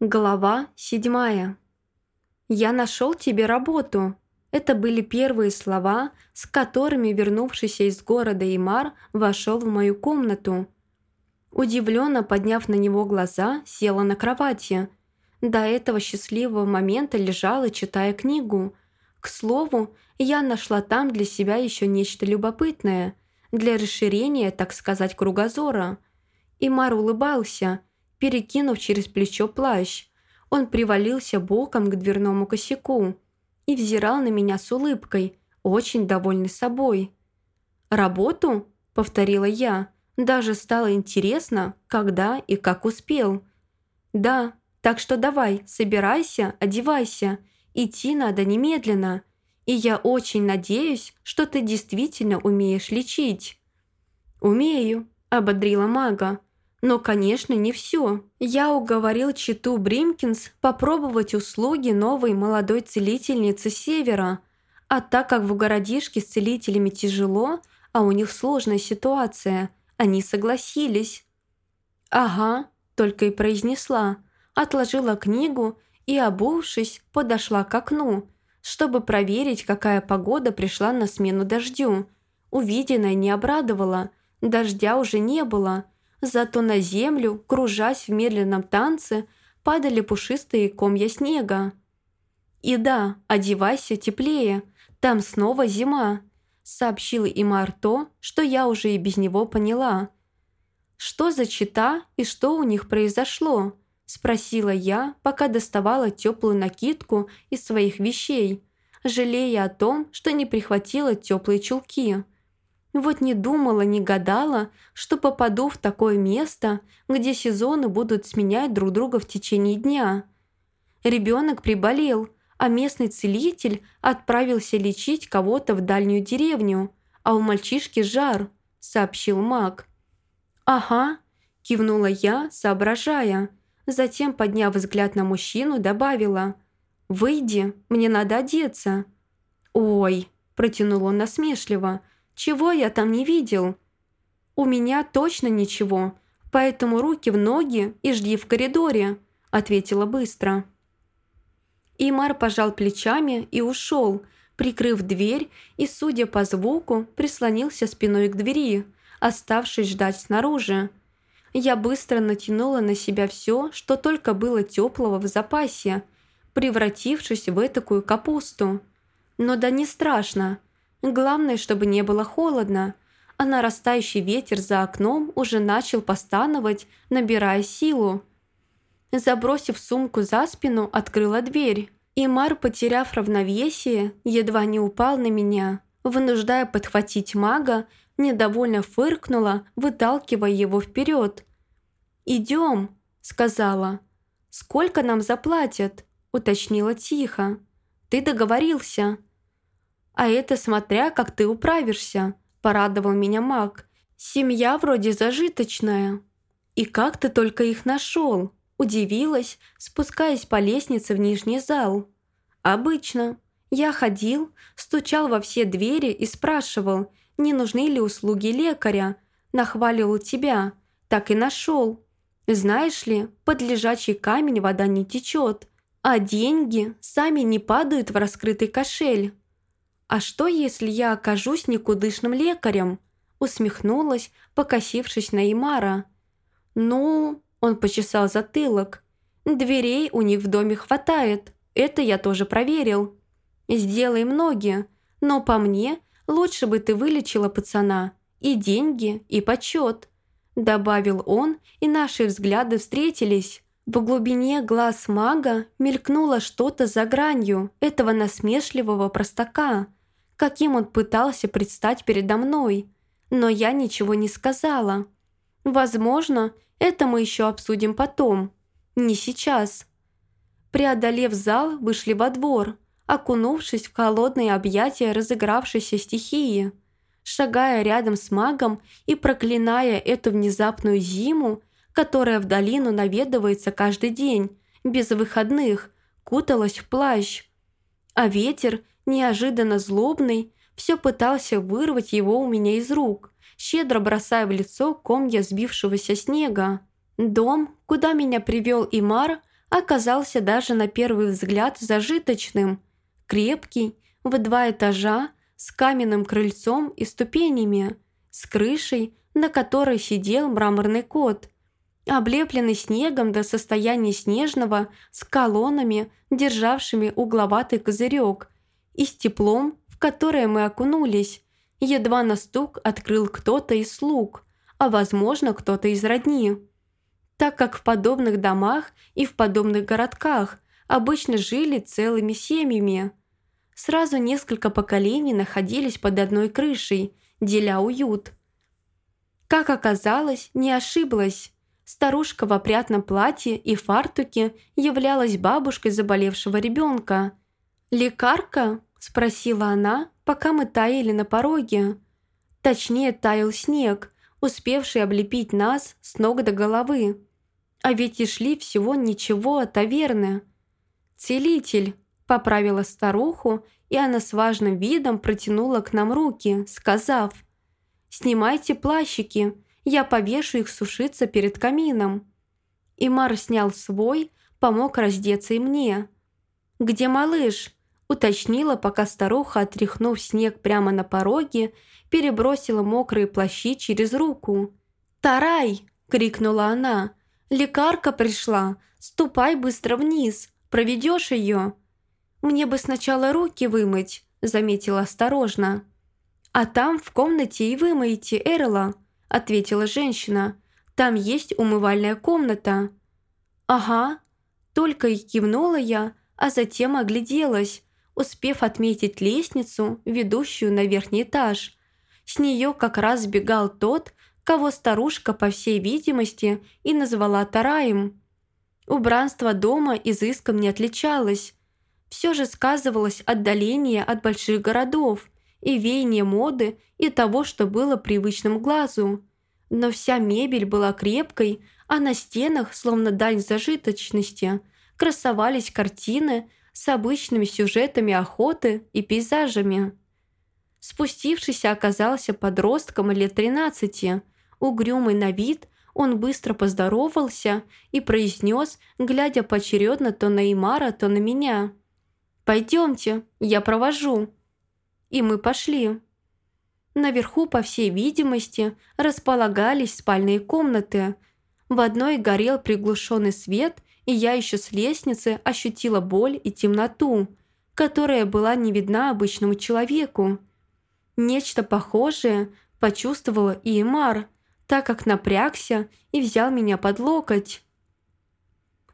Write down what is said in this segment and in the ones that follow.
Глава седьмая. «Я нашел тебе работу». Это были первые слова, с которыми вернувшийся из города Имар вошел в мою комнату. Удивленно подняв на него глаза, села на кровати. До этого счастливого момента лежала, читая книгу. К слову, я нашла там для себя еще нечто любопытное, для расширения, так сказать, кругозора. Имар улыбался – перекинув через плечо плащ. Он привалился боком к дверному косяку и взирал на меня с улыбкой, очень довольный собой. «Работу?» – повторила я. Даже стало интересно, когда и как успел. «Да, так что давай, собирайся, одевайся. Идти надо немедленно. И я очень надеюсь, что ты действительно умеешь лечить». «Умею», – ободрила мага. Но, конечно, не все. Я уговорил Читу Бримкинс попробовать услуги новой молодой целительницы Севера. А так как в городишке с целителями тяжело, а у них сложная ситуация, они согласились. «Ага», – только и произнесла, отложила книгу и, обувшись, подошла к окну, чтобы проверить, какая погода пришла на смену дождю. Увиденное не обрадовало, дождя уже не было – Зато на землю, кружась в медленном танце, падали пушистые комья снега. «И да, одевайся теплее, там снова зима», сообщил им Арто, что я уже и без него поняла. «Что за чита и что у них произошло?» спросила я, пока доставала теплую накидку из своих вещей, жалея о том, что не прихватила теплые чулки – вот не думала, не гадала, что попаду в такое место, где сезоны будут сменять друг друга в течение дня. Ребенок приболел, а местный целитель отправился лечить кого-то в дальнюю деревню, а у мальчишки жар, сообщил маг. «Ага», – кивнула я, соображая. Затем, подняв взгляд на мужчину, добавила. «Выйди, мне надо одеться». «Ой», – протянул он насмешливо, – чего я там не видел? У меня точно ничего, поэтому руки в ноги и жди в коридоре, ответила быстро. Имар пожал плечами и ушел, прикрыв дверь и, судя по звуку, прислонился спиной к двери, оставшись ждать снаружи. Я быстро натянула на себя все, что только было теплого в запасе, превратившись в этакую капусту. Но да не страшно, Главное, чтобы не было холодно, а нарастающий ветер за окном уже начал постановать, набирая силу. Забросив сумку за спину, открыла дверь. И Мар, потеряв равновесие, едва не упал на меня. Вынуждая подхватить мага, недовольно фыркнула, выталкивая его вперед. «Идем», — сказала. «Сколько нам заплатят?» — уточнила тихо. «Ты договорился». А это смотря, как ты управишься», – порадовал меня маг. «Семья вроде зажиточная». «И как ты только их нашел?» – удивилась, спускаясь по лестнице в нижний зал. «Обычно. Я ходил, стучал во все двери и спрашивал, не нужны ли услуги лекаря. Нахваливал тебя. Так и нашел. Знаешь ли, под лежачий камень вода не течет, а деньги сами не падают в раскрытый кошель». «А что, если я окажусь никудышным лекарем?» усмехнулась, покосившись на Имара. «Ну...» – он почесал затылок. «Дверей у них в доме хватает, это я тоже проверил. Сделай многие, но по мне лучше бы ты вылечила пацана. И деньги, и почет», – добавил он, и наши взгляды встретились. В глубине глаз мага мелькнуло что-то за гранью этого насмешливого простака – каким он пытался предстать передо мной, но я ничего не сказала. Возможно, это мы еще обсудим потом, не сейчас. Преодолев зал, вышли во двор, окунувшись в холодные объятия разыгравшейся стихии. Шагая рядом с магом и проклиная эту внезапную зиму, которая в долину наведывается каждый день, без выходных, куталась в плащ. А ветер – неожиданно злобный, все пытался вырвать его у меня из рук, щедро бросая в лицо комья сбившегося снега. Дом, куда меня привел Имар, оказался даже на первый взгляд зажиточным. Крепкий, в два этажа, с каменным крыльцом и ступенями, с крышей, на которой сидел мраморный кот, облепленный снегом до состояния снежного, с колоннами, державшими угловатый козырек, и с теплом, в которое мы окунулись. Едва на стук открыл кто-то из слуг, а, возможно, кто-то из родни. Так как в подобных домах и в подобных городках обычно жили целыми семьями. Сразу несколько поколений находились под одной крышей, деля уют. Как оказалось, не ошиблась. Старушка в опрятном платье и фартуке являлась бабушкой заболевшего ребенка. «Лекарка?» – спросила она, пока мы таяли на пороге. Точнее, таял снег, успевший облепить нас с ног до головы. А ведь и шли всего ничего от таверны. «Целитель», – поправила старуху, и она с важным видом протянула к нам руки, сказав – «Снимайте плащики, я повешу их сушиться перед камином». Имар снял свой, помог раздеться и мне. «Где малыш?» – уточнила, пока старуха, отряхнув снег прямо на пороге, перебросила мокрые плащи через руку. «Тарай!» – крикнула она. «Лекарка пришла! Ступай быстро вниз! Проведешь ее!» «Мне бы сначала руки вымыть», – заметила осторожно. «А там в комнате и вымоете, Эрла», – ответила женщина. «Там есть умывальная комната». «Ага», – только и кивнула я, а затем огляделась, успев отметить лестницу, ведущую на верхний этаж. С нее как раз сбегал тот, кого старушка, по всей видимости, и назвала Тараем. Убранство дома изыском не отличалось. Все же сказывалось отдаление от больших городов – и веяние моды, и того, что было привычным глазу. Но вся мебель была крепкой, а на стенах, словно дань зажиточности, красовались картины с обычными сюжетами охоты и пейзажами. Спустившийся оказался подростком лет 13, угрюмый на вид, он быстро поздоровался и произнес, глядя поочередно то на Имара, то на меня. «Пойдемте, я провожу» и мы пошли. Наверху, по всей видимости, располагались спальные комнаты. В одной горел приглушенный свет, и я еще с лестницы ощутила боль и темноту, которая была не видна обычному человеку. Нечто похожее почувствовала и Эмар, так как напрягся и взял меня под локоть.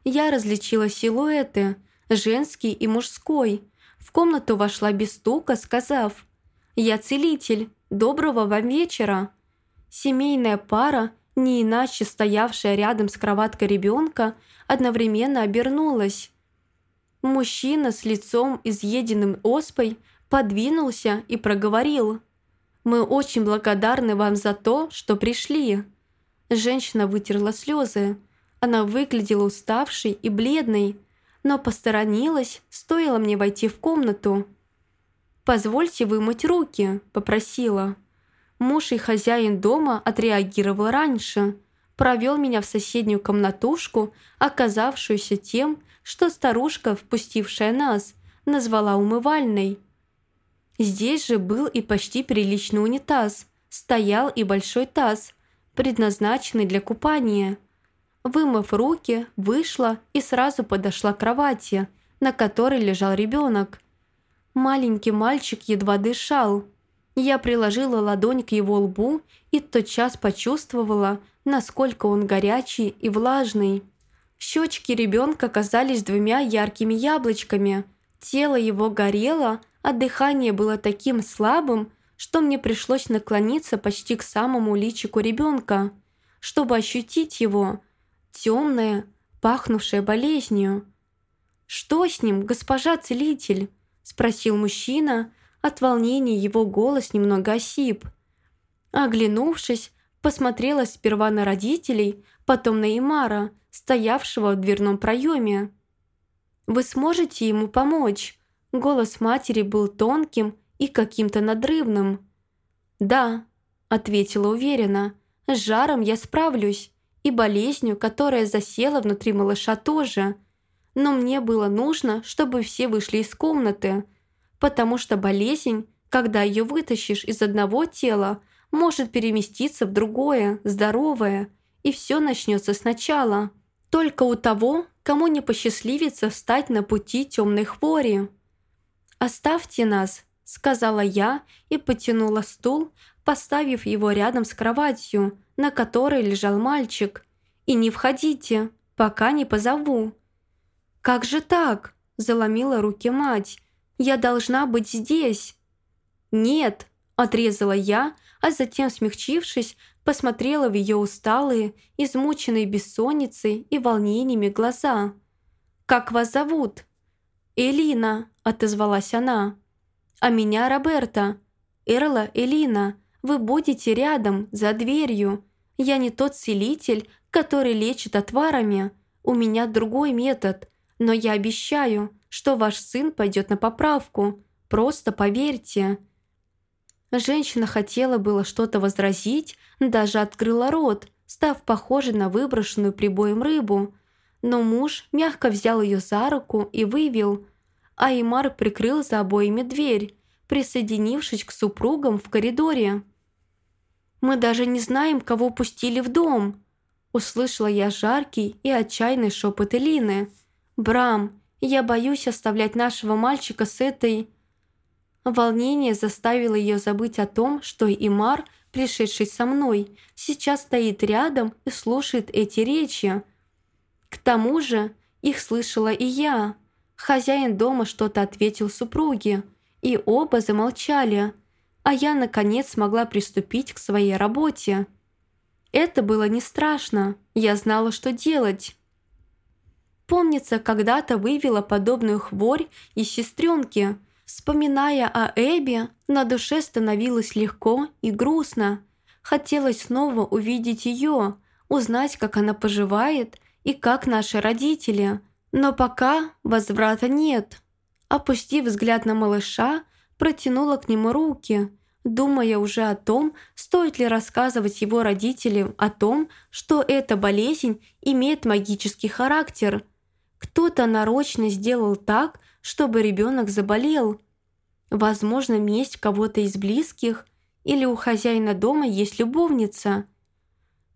Я различила силуэты, женский и мужской, в комнату вошла без стука, сказав «Я целитель, доброго вам вечера». Семейная пара, не иначе стоявшая рядом с кроваткой ребенка, одновременно обернулась. Мужчина с лицом изъеденным оспой подвинулся и проговорил «Мы очень благодарны вам за то, что пришли». Женщина вытерла слезы. Она выглядела уставшей и бледной, но посторонилась, стоило мне войти в комнату. «Позвольте вымыть руки», – попросила. Муж и хозяин дома отреагировал раньше, провел меня в соседнюю комнатушку, оказавшуюся тем, что старушка, впустившая нас, назвала умывальной. Здесь же был и почти приличный унитаз, стоял и большой таз, предназначенный для купания – Вымыв руки, вышла и сразу подошла к кровати, на которой лежал ребенок. Маленький мальчик едва дышал. Я приложила ладонь к его лбу и тотчас почувствовала, насколько он горячий и влажный. Щечки ребенка казались двумя яркими яблочками. Тело его горело, а дыхание было таким слабым, что мне пришлось наклониться почти к самому личику ребенка, чтобы ощутить его – темное, пахнувшее болезнью. «Что с ним, госпожа целитель?» – спросил мужчина. От волнения его голос немного осип. Оглянувшись, посмотрела сперва на родителей, потом на Имара, стоявшего в дверном проеме. «Вы сможете ему помочь?» Голос матери был тонким и каким-то надрывным. «Да», – ответила уверенно, – «с жаром я справлюсь и болезнью, которая засела внутри малыша тоже. но мне было нужно, чтобы все вышли из комнаты, потому что болезнь, когда ее вытащишь из одного тела, может переместиться в другое, здоровое, и все начнется сначала. Только у того, кому не посчастливится встать на пути темной хвори. «Оставьте нас», — сказала я и потянула стул, поставив его рядом с кроватью, на которой лежал мальчик. «И не входите, пока не позову». «Как же так?» – заломила руки мать. «Я должна быть здесь». «Нет», – отрезала я, а затем, смягчившись, посмотрела в ее усталые, измученные бессонницей и волнениями глаза. «Как вас зовут?» «Элина», – отозвалась она. «А меня Роберта. Эрла Элина. Вы будете рядом, за дверью. Я не тот целитель, который лечит отварами. У меня другой метод. Но я обещаю, что ваш сын пойдет на поправку. Просто поверьте». Женщина хотела было что-то возразить, даже открыла рот, став похожей на выброшенную прибоем рыбу. Но муж мягко взял ее за руку и вывел, а Имар прикрыл за обоими дверь, присоединившись к супругам в коридоре. «Мы даже не знаем, кого пустили в дом», услышала я жаркий и отчаянный шепот Элины – «Брам, я боюсь оставлять нашего мальчика с этой...» Волнение заставило ее забыть о том, что Имар, пришедший со мной, сейчас стоит рядом и слушает эти речи. К тому же их слышала и я. Хозяин дома что-то ответил супруге, и оба замолчали, а я, наконец, смогла приступить к своей работе. Это было не страшно, я знала, что делать. Помнится, когда-то вывела подобную хворь из сестренки. Вспоминая о Эбби, на душе становилось легко и грустно. Хотелось снова увидеть ее, узнать, как она поживает и как наши родители. Но пока возврата нет. Опустив взгляд на малыша, протянула к нему руки, думая уже о том, стоит ли рассказывать его родителям о том, что эта болезнь имеет магический характер – кто-то нарочно сделал так, чтобы ребенок заболел. Возможно, месть кого-то из близких или у хозяина дома есть любовница.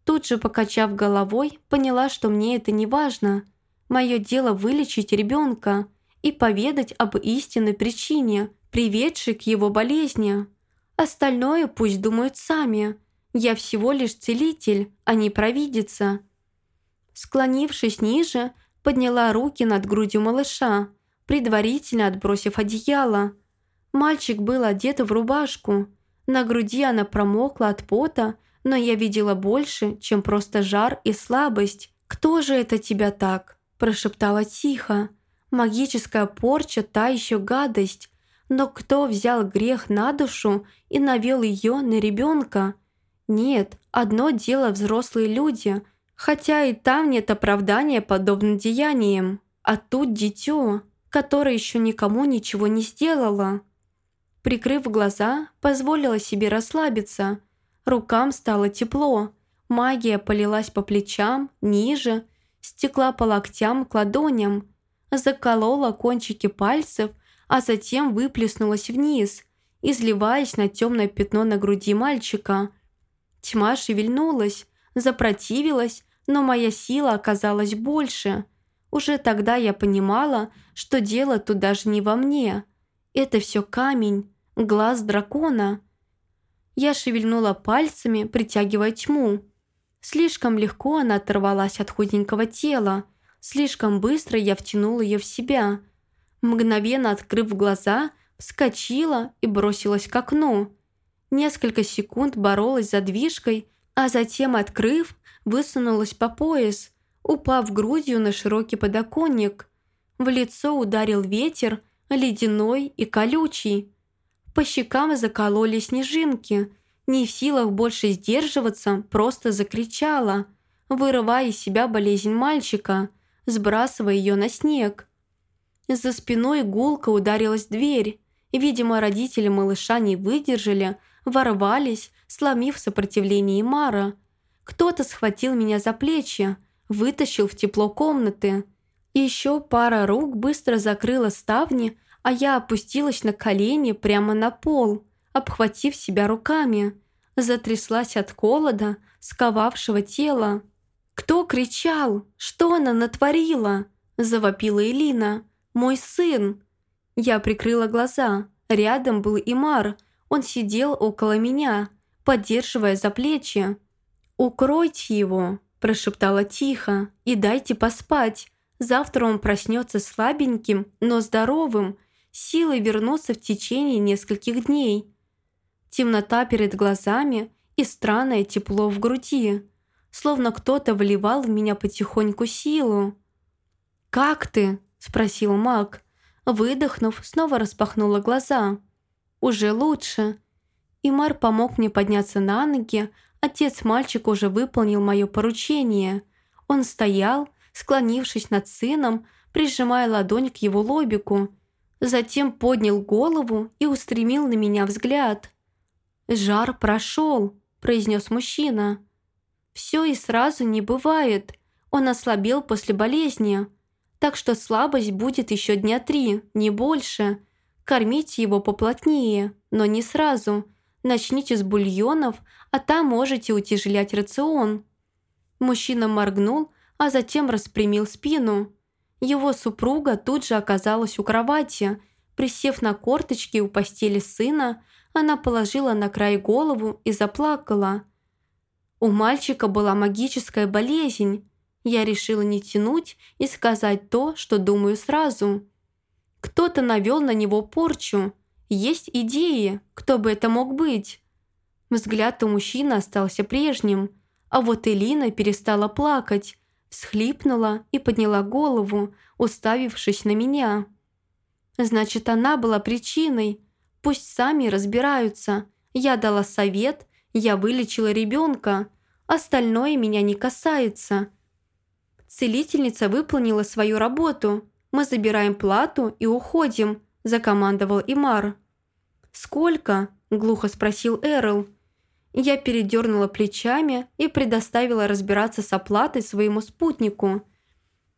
Тут же, покачав головой, поняла, что мне это не важно. Мое дело вылечить ребенка и поведать об истинной причине, приведшей к его болезни. Остальное пусть думают сами. Я всего лишь целитель, а не провидица. Склонившись ниже, подняла руки над грудью малыша, предварительно отбросив одеяло. Мальчик был одет в рубашку. На груди она промокла от пота, но я видела больше, чем просто жар и слабость. «Кто же это тебя так?» – прошептала тихо. «Магическая порча – та еще гадость. Но кто взял грех на душу и навел ее на ребенка? Нет, одно дело взрослые люди – Хотя и там нет оправдания подобным деяниям. А тут дитё, которое еще никому ничего не сделало. Прикрыв глаза, позволила себе расслабиться. Рукам стало тепло. Магия полилась по плечам, ниже, стекла по локтям к ладоням, заколола кончики пальцев, а затем выплеснулась вниз, изливаясь на темное пятно на груди мальчика. Тьма шевельнулась, запротивилась, но моя сила оказалась больше. Уже тогда я понимала, что дело тут даже не во мне. Это все камень, глаз дракона. Я шевельнула пальцами, притягивая тьму. Слишком легко она оторвалась от худенького тела. Слишком быстро я втянула ее в себя. Мгновенно открыв глаза, вскочила и бросилась к окну. Несколько секунд боролась за движкой, а затем, открыв, высунулась по пояс, упав грудью на широкий подоконник. В лицо ударил ветер, ледяной и колючий. По щекам закололи снежинки. Не в силах больше сдерживаться, просто закричала, вырывая из себя болезнь мальчика, сбрасывая ее на снег. За спиной гулко ударилась дверь. Видимо, родители малыша не выдержали, ворвались, сломив сопротивление Мара – кто-то схватил меня за плечи, вытащил в тепло комнаты. Еще пара рук быстро закрыла ставни, а я опустилась на колени прямо на пол, обхватив себя руками. Затряслась от холода, сковавшего тело. «Кто кричал? Что она натворила?» – завопила Элина. «Мой сын!» Я прикрыла глаза. Рядом был Имар. Он сидел около меня, поддерживая за плечи. «Укройте его!» – прошептала тихо. «И дайте поспать. Завтра он проснется слабеньким, но здоровым, силой вернуться в течение нескольких дней. Темнота перед глазами и странное тепло в груди, словно кто-то вливал в меня потихоньку силу. «Как ты?» – спросил маг. Выдохнув, снова распахнула глаза. «Уже лучше». Имар помог мне подняться на ноги, отец мальчика уже выполнил мое поручение. Он стоял, склонившись над сыном, прижимая ладонь к его лобику. Затем поднял голову и устремил на меня взгляд. «Жар прошел», – произнес мужчина. «Все и сразу не бывает. Он ослабел после болезни. Так что слабость будет еще дня три, не больше. Кормите его поплотнее, но не сразу. Начните с бульонов, а там можете утяжелять рацион». Мужчина моргнул, а затем распрямил спину. Его супруга тут же оказалась у кровати. Присев на корточки у постели сына, она положила на край голову и заплакала. У мальчика была магическая болезнь. Я решила не тянуть и сказать то, что думаю сразу. Кто-то навел на него порчу. Есть идеи, кто бы это мог быть. Взгляд у мужчины остался прежним, а вот Элина перестала плакать, всхлипнула и подняла голову, уставившись на меня. Значит, она была причиной. Пусть сами разбираются. Я дала совет, я вылечила ребенка. Остальное меня не касается. Целительница выполнила свою работу. Мы забираем плату и уходим, закомандовал Имар. «Сколько?» – глухо спросил Эрл. Я передернула плечами и предоставила разбираться с оплатой своему спутнику.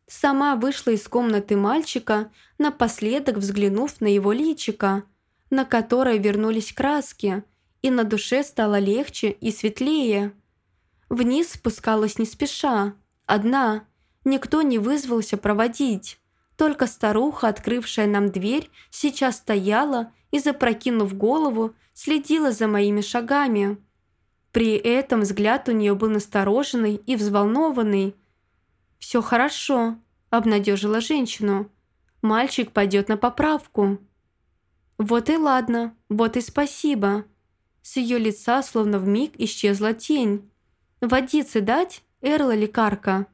Сама вышла из комнаты мальчика, напоследок взглянув на его личико, на которое вернулись краски, и на душе стало легче и светлее. Вниз спускалась не спеша, одна, никто не вызвался проводить. Только старуха, открывшая нам дверь, сейчас стояла и, запрокинув голову, следила за моими шагами. При этом взгляд у нее был настороженный и взволнованный. «Все хорошо», – обнадежила женщину. «Мальчик пойдет на поправку». «Вот и ладно, вот и спасибо». С ее лица словно в миг исчезла тень. «Водицы дать, Эрла лекарка?»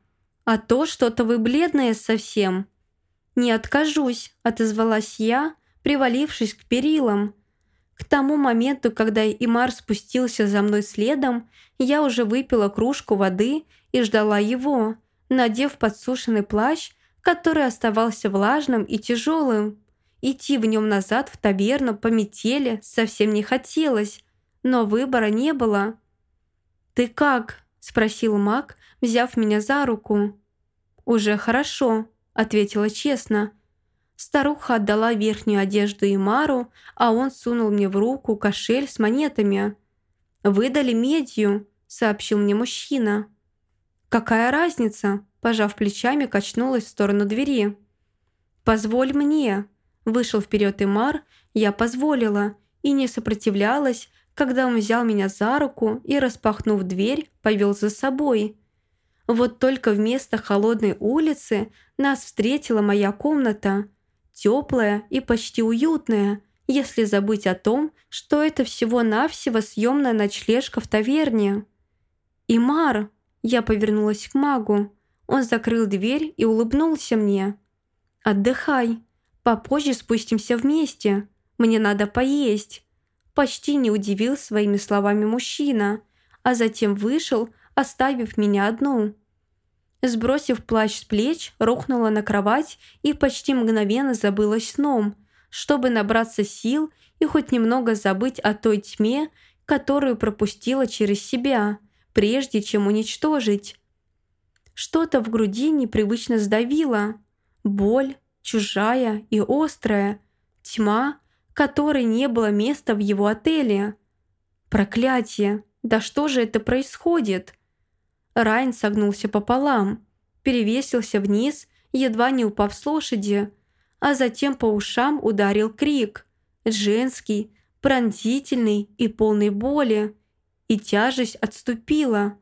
«А то что-то вы бледная совсем». «Не откажусь», – отозвалась я, привалившись к перилам – к тому моменту, когда Имар спустился за мной следом, я уже выпила кружку воды и ждала его, надев подсушенный плащ, который оставался влажным и тяжелым. Идти в нем назад в таверну по метели совсем не хотелось, но выбора не было. «Ты как?» – спросил маг, взяв меня за руку. «Уже хорошо», – ответила честно – Старуха отдала верхнюю одежду Имару, а он сунул мне в руку кошель с монетами. «Выдали медью», — сообщил мне мужчина. «Какая разница?» – пожав плечами, качнулась в сторону двери. «Позволь мне!» – вышел вперед Имар, я позволила и не сопротивлялась, когда он взял меня за руку и, распахнув дверь, повел за собой. Вот только вместо холодной улицы нас встретила моя комната – теплая и почти уютная, если забыть о том, что это всего-навсего съемная ночлежка в таверне. «Имар!» – я повернулась к магу. Он закрыл дверь и улыбнулся мне. «Отдыхай. Попозже спустимся вместе. Мне надо поесть». Почти не удивил своими словами мужчина, а затем вышел, оставив меня одну. Сбросив плащ с плеч, рухнула на кровать и почти мгновенно забылась сном, чтобы набраться сил и хоть немного забыть о той тьме, которую пропустила через себя, прежде чем уничтожить. Что-то в груди непривычно сдавило. Боль, чужая и острая. Тьма, которой не было места в его отеле. Проклятие! Да что же это происходит? Райн согнулся пополам, перевесился вниз, едва не упав с лошади, а затем по ушам ударил крик. Женский, пронзительный и полный боли. И тяжесть отступила.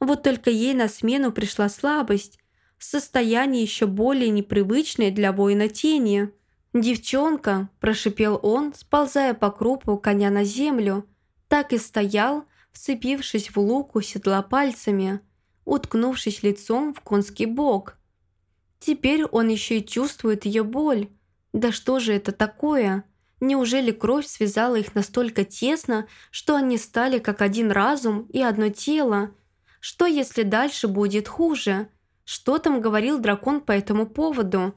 Вот только ей на смену пришла слабость, состояние еще более непривычное для воина тени. «Девчонка», – прошипел он, сползая по крупу коня на землю, так и стоял, вцепившись в луку седла пальцами, уткнувшись лицом в конский бок. Теперь он еще и чувствует ее боль. Да что же это такое? Неужели кровь связала их настолько тесно, что они стали как один разум и одно тело? Что если дальше будет хуже? Что там говорил дракон по этому поводу?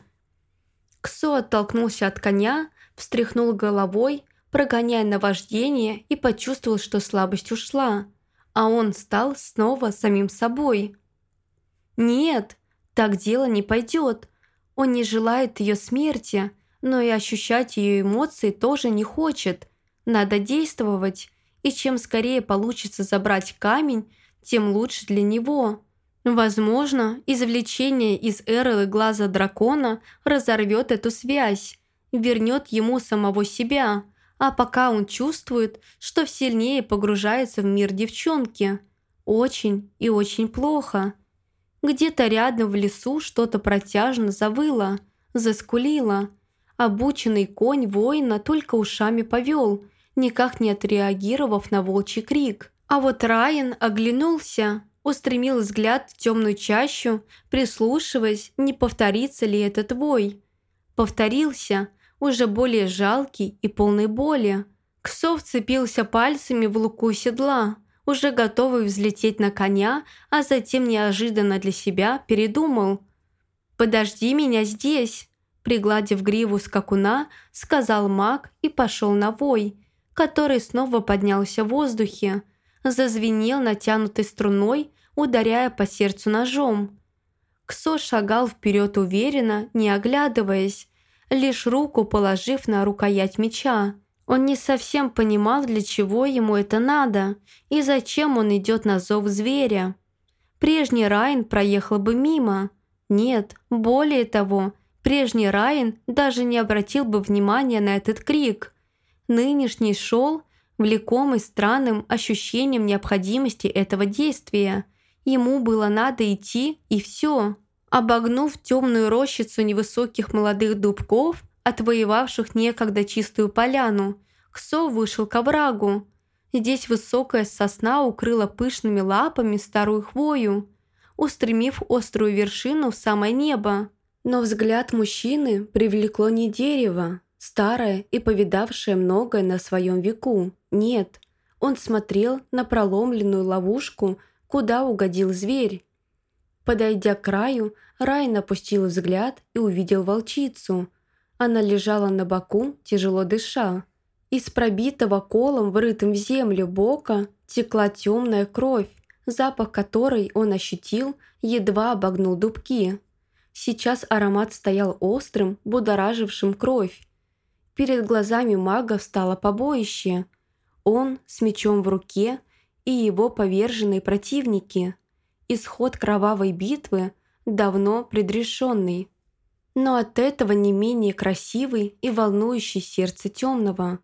Ксо оттолкнулся от коня, встряхнул головой, прогоняя наваждение и почувствовал, что слабость ушла, а он стал снова самим собой. Нет, так дело не пойдет. Он не желает ее смерти, но и ощущать ее эмоции тоже не хочет. Надо действовать, и чем скорее получится забрать камень, тем лучше для него. Возможно, извлечение из Эрелы глаза дракона разорвет эту связь, вернет ему самого себя, а пока он чувствует, что сильнее погружается в мир девчонки. Очень и очень плохо. Где-то рядом в лесу что-то протяжно завыло, заскулило. Обученный конь воина только ушами повел, никак не отреагировав на волчий крик. А вот Райан оглянулся, устремил взгляд в темную чащу, прислушиваясь, не повторится ли этот вой. Повторился, уже более жалкий и полный боли. Ксо вцепился пальцами в луку седла, уже готовый взлететь на коня, а затем неожиданно для себя передумал. «Подожди меня здесь!» Пригладив гриву скакуна, сказал маг и пошел на вой, который снова поднялся в воздухе, зазвенел натянутой струной, ударяя по сердцу ножом. Ксо шагал вперед уверенно, не оглядываясь, лишь руку положив на рукоять меча. Он не совсем понимал, для чего ему это надо и зачем он идет на зов зверя. Прежний Райн проехал бы мимо. Нет, более того, прежний Райн даже не обратил бы внимания на этот крик. Нынешний шел, влекомый странным ощущением необходимости этого действия. Ему было надо идти, и все. Обогнув темную рощицу невысоких молодых дубков, отвоевавших некогда чистую поляну, Ксо вышел к оврагу. Здесь высокая сосна укрыла пышными лапами старую хвою, устремив острую вершину в самое небо. Но взгляд мужчины привлекло не дерево, старое и повидавшее многое на своем веку. Нет, он смотрел на проломленную ловушку, куда угодил зверь. Подойдя к краю, Райан опустил взгляд и увидел волчицу. Она лежала на боку, тяжело дыша. Из пробитого колом, врытым в землю бока, текла темная кровь, запах которой он ощутил, едва обогнул дубки. Сейчас аромат стоял острым, будоражившим кровь. Перед глазами мага встало побоище. Он с мечом в руке и его поверженные противники – исход кровавой битвы давно предрешенный. Но от этого не менее красивый и волнующий сердце темного.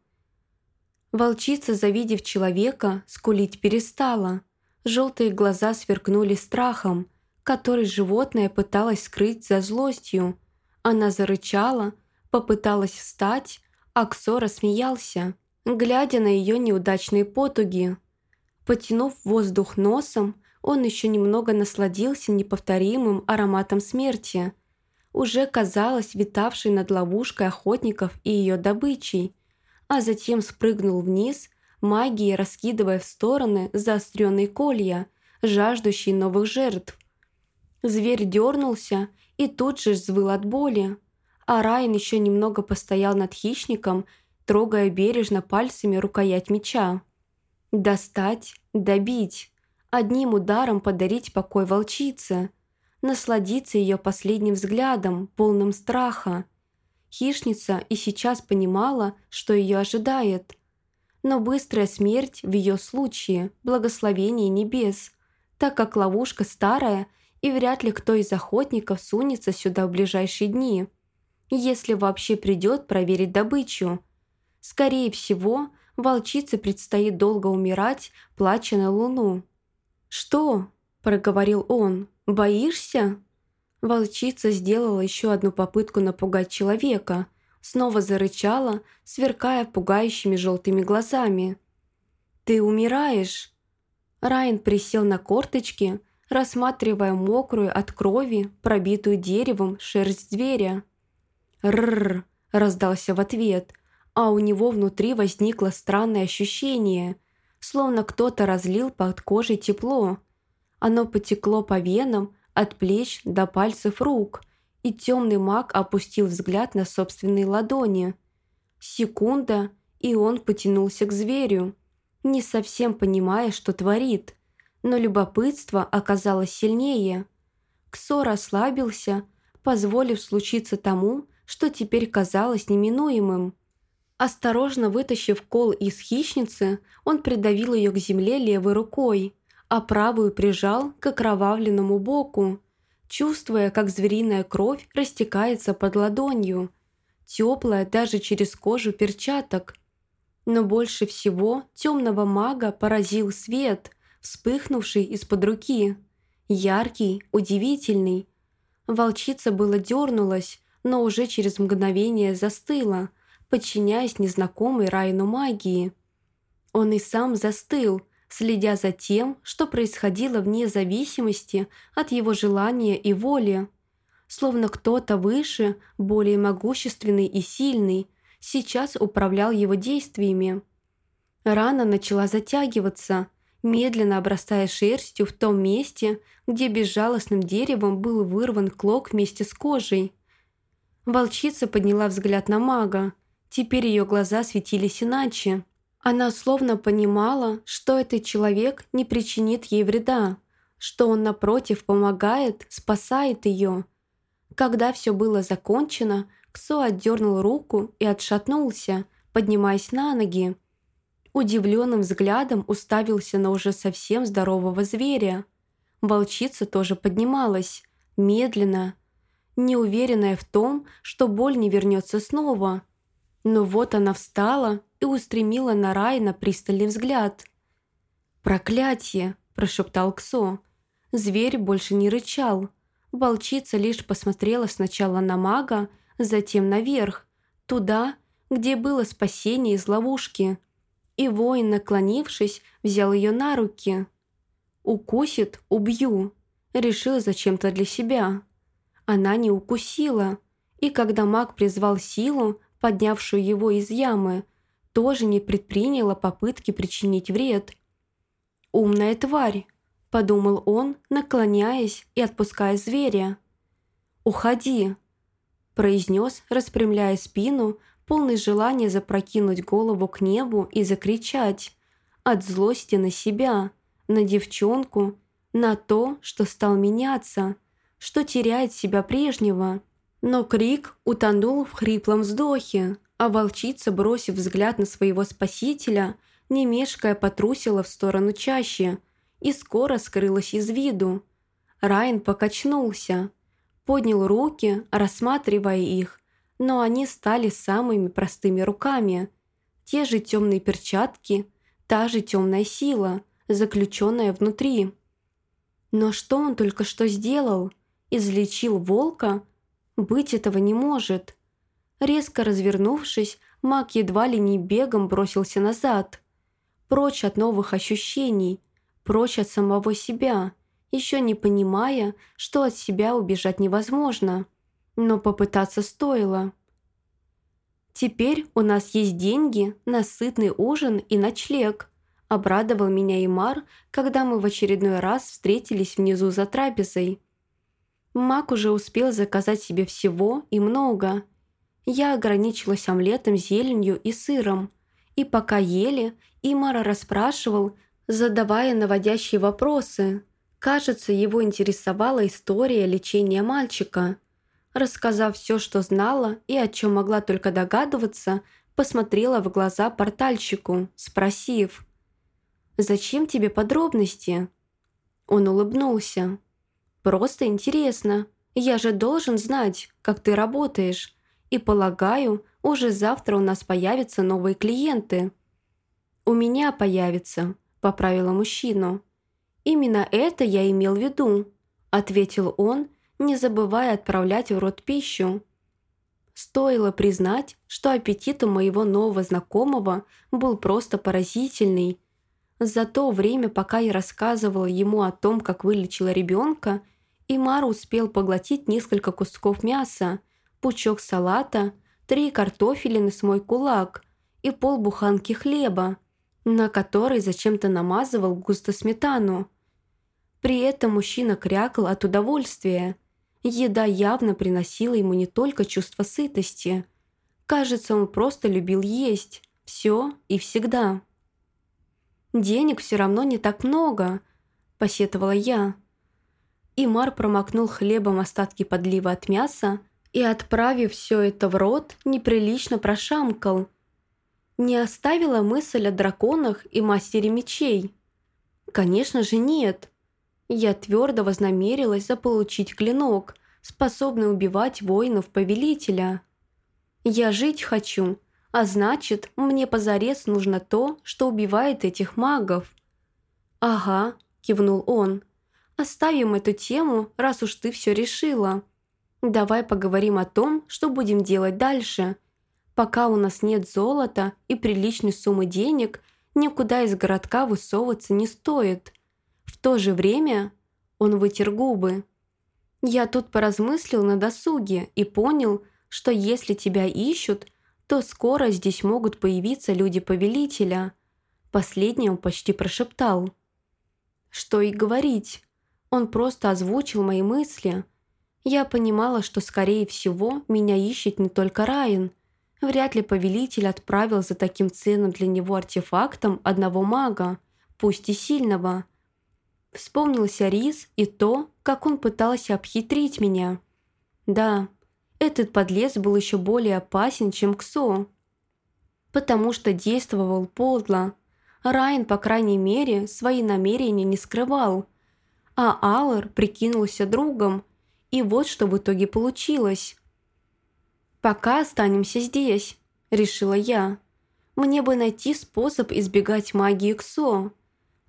Волчица, завидев человека, скулить перестала. Желтые глаза сверкнули страхом, который животное пыталось скрыть за злостью. Она зарычала, попыталась встать, а Ксо рассмеялся, глядя на ее неудачные потуги. Потянув воздух носом, он еще немного насладился неповторимым ароматом смерти, уже казалось витавшей над ловушкой охотников и ее добычей, а затем спрыгнул вниз, магией раскидывая в стороны заостренные колья, жаждущие новых жертв. Зверь дернулся и тут же взвыл от боли, а Райан еще немного постоял над хищником, трогая бережно пальцами рукоять меча. Достать, добить одним ударом подарить покой волчице. насладиться ее последним взглядом, полным страха. Хищница и сейчас понимала, что ее ожидает. Но быстрая смерть в ее случае – благословение небес, так как ловушка старая, и вряд ли кто из охотников сунется сюда в ближайшие дни, если вообще придет проверить добычу. Скорее всего, волчице предстоит долго умирать, плача на луну. «Что?» – проговорил он. «Боишься?» Волчица сделала еще одну попытку напугать человека, снова зарычала, сверкая пугающими желтыми глазами. «Ты умираешь!» Райан присел на корточки, рассматривая мокрую от крови, пробитую деревом шерсть зверя. «Рррр!» – раздался в ответ, а у него внутри возникло странное ощущение, словно кто-то разлил под кожей тепло. Оно потекло по венам, от плеч до пальцев рук, и темный маг опустил взгляд на собственные ладони. Секунда, и он потянулся к зверю, не совсем понимая, что творит. Но любопытство оказалось сильнее. Ксо расслабился, позволив случиться тому, что теперь казалось неминуемым. Осторожно вытащив кол из хищницы, он придавил ее к земле левой рукой – а правую прижал к окровавленному боку, чувствуя, как звериная кровь растекается под ладонью, теплая даже через кожу перчаток. Но больше всего темного мага поразил свет, вспыхнувший из-под руки. Яркий, удивительный. Волчица было дернулась, но уже через мгновение застыла, подчиняясь незнакомой Райну магии. Он и сам застыл, следя за тем, что происходило вне зависимости от его желания и воли. Словно кто-то выше, более могущественный и сильный, сейчас управлял его действиями. Рана начала затягиваться, медленно обрастая шерстью в том месте, где безжалостным деревом был вырван клок вместе с кожей. Волчица подняла взгляд на мага. Теперь ее глаза светились иначе. Она словно понимала, что этот человек не причинит ей вреда, что он, напротив, помогает, спасает ее. Когда все было закончено, Ксо отдернул руку и отшатнулся, поднимаясь на ноги. Удивленным взглядом уставился на уже совсем здорового зверя. Волчица тоже поднималась, медленно, неуверенная в том, что боль не вернется снова. Но вот она встала и устремила на Райна пристальный взгляд. «Проклятие!» – прошептал Ксо. Зверь больше не рычал. Волчица лишь посмотрела сначала на мага, затем наверх, туда, где было спасение из ловушки. И воин, наклонившись, взял ее на руки. «Укусит – убью», – решил зачем-то для себя. Она не укусила, и когда маг призвал силу, поднявшую его из ямы, тоже не предприняла попытки причинить вред. «Умная тварь», – подумал он, наклоняясь и отпуская зверя. «Уходи», – произнес, распрямляя спину, полный желания запрокинуть голову к небу и закричать от злости на себя, на девчонку, на то, что стал меняться, что теряет себя прежнего. Но крик утонул в хриплом вздохе, а волчица, бросив взгляд на своего спасителя, не мешкая потрусила в сторону чаще и скоро скрылась из виду. Райан покачнулся, поднял руки, рассматривая их, но они стали самыми простыми руками. Те же темные перчатки, та же темная сила, заключенная внутри. Но что он только что сделал? Излечил волка? Быть этого не может. Резко развернувшись, маг едва ли не бегом бросился назад. Прочь от новых ощущений, прочь от самого себя, еще не понимая, что от себя убежать невозможно. Но попытаться стоило. «Теперь у нас есть деньги на сытный ужин и ночлег», обрадовал меня Имар, когда мы в очередной раз встретились внизу за трапезой. Мак уже успел заказать себе всего и много – я ограничилась омлетом, зеленью и сыром. И пока ели, Имара расспрашивал, задавая наводящие вопросы. Кажется, его интересовала история лечения мальчика. Рассказав все, что знала и о чем могла только догадываться, посмотрела в глаза портальщику, спросив, «Зачем тебе подробности?» Он улыбнулся. «Просто интересно. Я же должен знать, как ты работаешь. И полагаю, уже завтра у нас появятся новые клиенты». «У меня появится», – поправила мужчину. «Именно это я имел в виду», – ответил он, не забывая отправлять в рот пищу. Стоило признать, что аппетит у моего нового знакомого был просто поразительный. За то время, пока я рассказывала ему о том, как вылечила ребенка, Имар успел поглотить несколько кусков мяса, пучок салата, три картофелины с мой кулак и полбуханки хлеба, на который зачем-то намазывал густо сметану. При этом мужчина крякал от удовольствия – Еда явно приносила ему не только чувство сытости. Кажется, он просто любил есть. Все и всегда. «Денег все равно не так много», – посетовала я. Имар промокнул хлебом остатки подлива от мяса и, отправив все это в рот, неприлично прошамкал. Не оставила мысль о драконах и мастере мечей. Конечно же нет. Я твердо вознамерилась заполучить клинок, способный убивать воинов-повелителя. Я жить хочу, а значит, мне позарез нужно то, что убивает этих магов. «Ага», – кивнул он, – «оставим эту тему, раз уж ты все решила. Давай поговорим о том, что будем делать дальше. Пока у нас нет золота и приличной суммы денег, никуда из городка высовываться не стоит». В то же время он вытер губы. «Я тут поразмыслил на досуге и понял, что если тебя ищут, то скоро здесь могут появиться люди повелителя». Последний он почти прошептал. Что и говорить. Он просто озвучил мои мысли. Я понимала, что, скорее всего, меня ищет не только Райан. Вряд ли повелитель отправил за таким ценным для него артефактом одного мага, пусть и сильного – Вспомнился Рис и то, как он пытался обхитрить меня. Да, этот подлец был еще более опасен, чем Ксо. Потому что действовал подло. Райан, по крайней мере, свои намерения не скрывал. А Аллар прикинулся другом. И вот что в итоге получилось. «Пока останемся здесь», – решила я. «Мне бы найти способ избегать магии Ксо»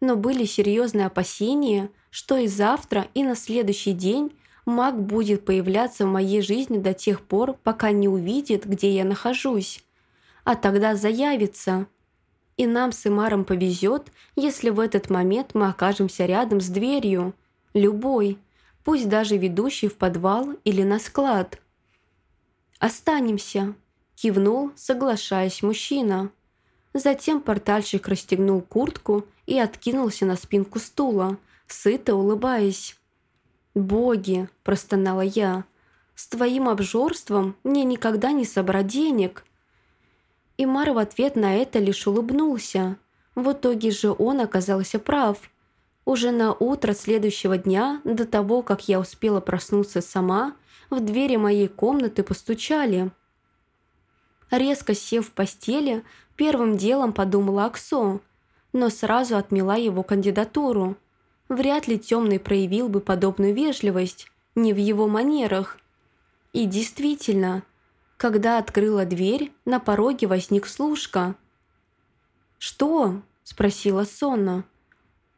но были серьезные опасения, что и завтра, и на следующий день маг будет появляться в моей жизни до тех пор, пока не увидит, где я нахожусь. А тогда заявится. И нам с Имаром повезет, если в этот момент мы окажемся рядом с дверью. Любой, пусть даже ведущий в подвал или на склад. «Останемся», – кивнул, соглашаясь мужчина. Затем портальщик расстегнул куртку и откинулся на спинку стула, сыто улыбаясь. «Боги!» – простонала я. «С твоим обжорством мне никогда не собрать денег!» И Мар в ответ на это лишь улыбнулся. В итоге же он оказался прав. Уже на утро следующего дня, до того, как я успела проснуться сама, в двери моей комнаты постучали. Резко сев в постели, Первым делом подумала Аксо, но сразу отмела его кандидатуру. Вряд ли темный проявил бы подобную вежливость, не в его манерах. И действительно, когда открыла дверь, на пороге возник служка. «Что?» – спросила сонно.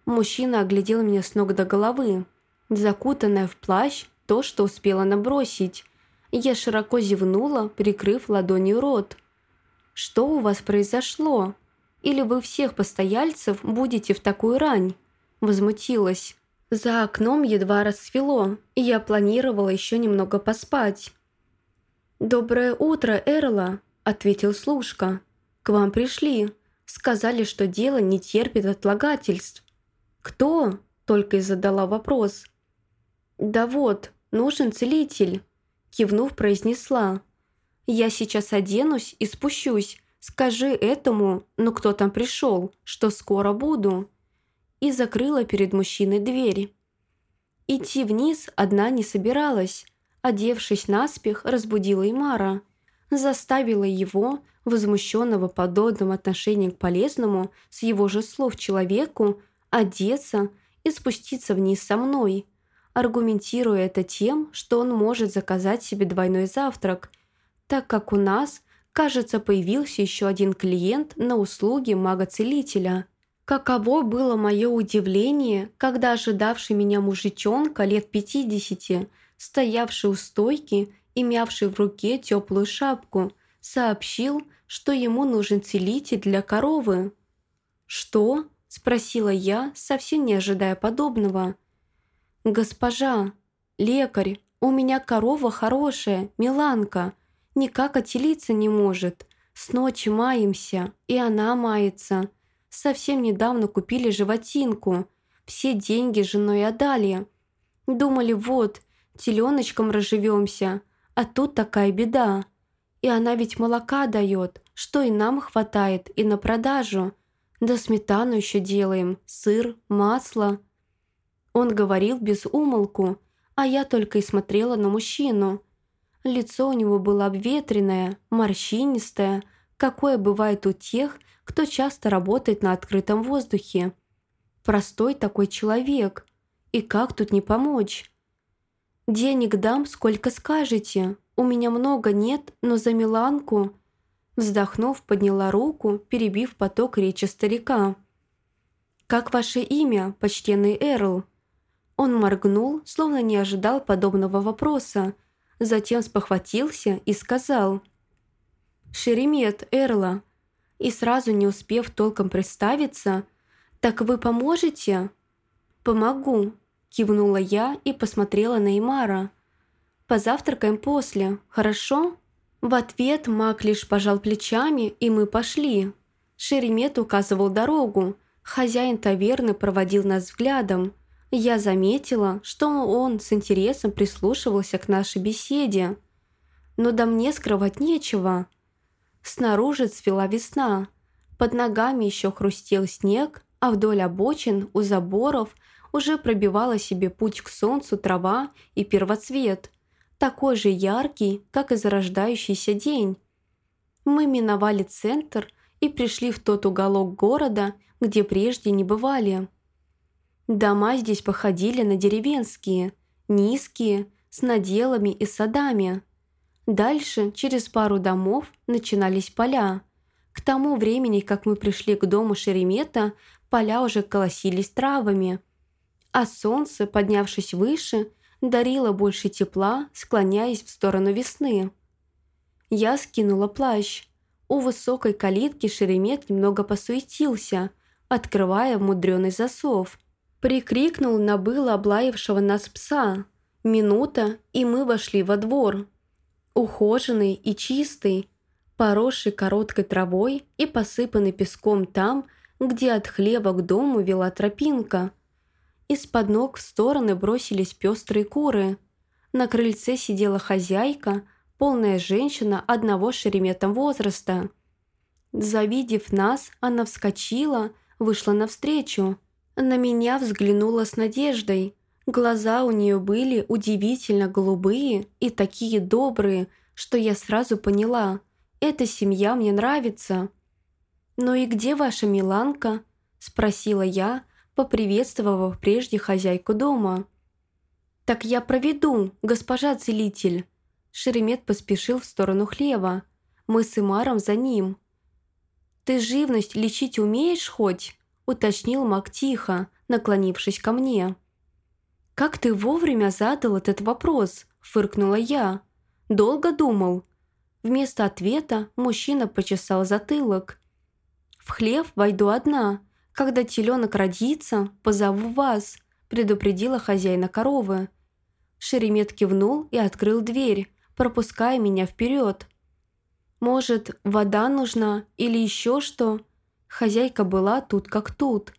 Мужчина оглядел меня с ног до головы. Закутанная в плащ, то, что успела набросить. Я широко зевнула, прикрыв ладонью рот – что у вас произошло? Или вы всех постояльцев будете в такую рань?» Возмутилась. За окном едва рассвело, и я планировала еще немного поспать. «Доброе утро, Эрла», – ответил служка. «К вам пришли. Сказали, что дело не терпит отлагательств». «Кто?» – только и задала вопрос. «Да вот, нужен целитель», – кивнув, произнесла. Я сейчас оденусь и спущусь. Скажи этому, ну кто там пришел, что скоро буду». И закрыла перед мужчиной дверь. Идти вниз одна не собиралась. Одевшись наспех, разбудила Имара. Заставила его, возмущенного подобным отношением к полезному, с его же слов человеку, одеться и спуститься вниз со мной, аргументируя это тем, что он может заказать себе двойной завтрак, так как у нас, кажется, появился еще один клиент на услуги мага-целителя. Каково было мое удивление, когда ожидавший меня мужичонка лет 50, стоявший у стойки и мявший в руке теплую шапку, сообщил, что ему нужен целитель для коровы. «Что?» – спросила я, совсем не ожидая подобного. «Госпожа, лекарь, у меня корова хорошая, Миланка, никак отелиться не может. С ночи маемся, и она мается. Совсем недавно купили животинку, все деньги женой отдали. Думали, вот, теленочком разживемся, а тут такая беда. И она ведь молока дает, что и нам хватает, и на продажу. Да сметану еще делаем, сыр, масло. Он говорил без умолку, а я только и смотрела на мужчину. Лицо у него было обветренное, морщинистое, какое бывает у тех, кто часто работает на открытом воздухе. Простой такой человек. И как тут не помочь? «Денег дам, сколько скажете. У меня много нет, но за Миланку...» Вздохнув, подняла руку, перебив поток речи старика. «Как ваше имя, почтенный Эрл?» Он моргнул, словно не ожидал подобного вопроса, затем спохватился и сказал «Шеремет Эрла». И сразу не успев толком представиться, «Так вы поможете?» «Помогу», – кивнула я и посмотрела на Имара. «Позавтракаем после, хорошо?» В ответ маг лишь пожал плечами, и мы пошли. Шеремет указывал дорогу. Хозяин таверны проводил нас взглядом. Я заметила, что он с интересом прислушивался к нашей беседе. Но да мне скрывать нечего. Снаружи цвела весна. Под ногами еще хрустел снег, а вдоль обочин у заборов уже пробивала себе путь к солнцу трава и первоцвет – такой же яркий, как и зарождающийся день. Мы миновали центр и пришли в тот уголок города, где прежде не бывали. Дома здесь походили на деревенские, низкие, с наделами и садами. Дальше, через пару домов, начинались поля. К тому времени, как мы пришли к дому Шеремета, поля уже колосились травами. А солнце, поднявшись выше, дарила больше тепла, склоняясь в сторону весны. Я скинула плащ. У высокой калитки Шеремет немного посуетился, открывая мудреный засов. Прикрикнул на было облаявшего нас пса. Минута, и мы вошли во двор. Ухоженный и чистый, поросший короткой травой и посыпанный песком там, где от хлеба к дому вела тропинка – из-под ног в стороны бросились пестрые куры. На крыльце сидела хозяйка, полная женщина одного шереметом возраста. Завидев нас, она вскочила, вышла навстречу. На меня взглянула с надеждой. Глаза у нее были удивительно голубые и такие добрые, что я сразу поняла, эта семья мне нравится. «Ну и где ваша Миланка?» – спросила я, поприветствовав прежде хозяйку дома. «Так я проведу, госпожа целитель!» Шеремет поспешил в сторону хлева. Мы с Имаром за ним. «Ты живность лечить умеешь хоть?» уточнил маг тихо, наклонившись ко мне. «Как ты вовремя задал этот вопрос?» фыркнула я. «Долго думал?» Вместо ответа мужчина почесал затылок. «В хлев войду одна, «Когда теленок родится, позову вас», – предупредила хозяина коровы. Шеремет кивнул и открыл дверь, пропуская меня вперед. «Может, вода нужна или еще что?» Хозяйка была тут как тут.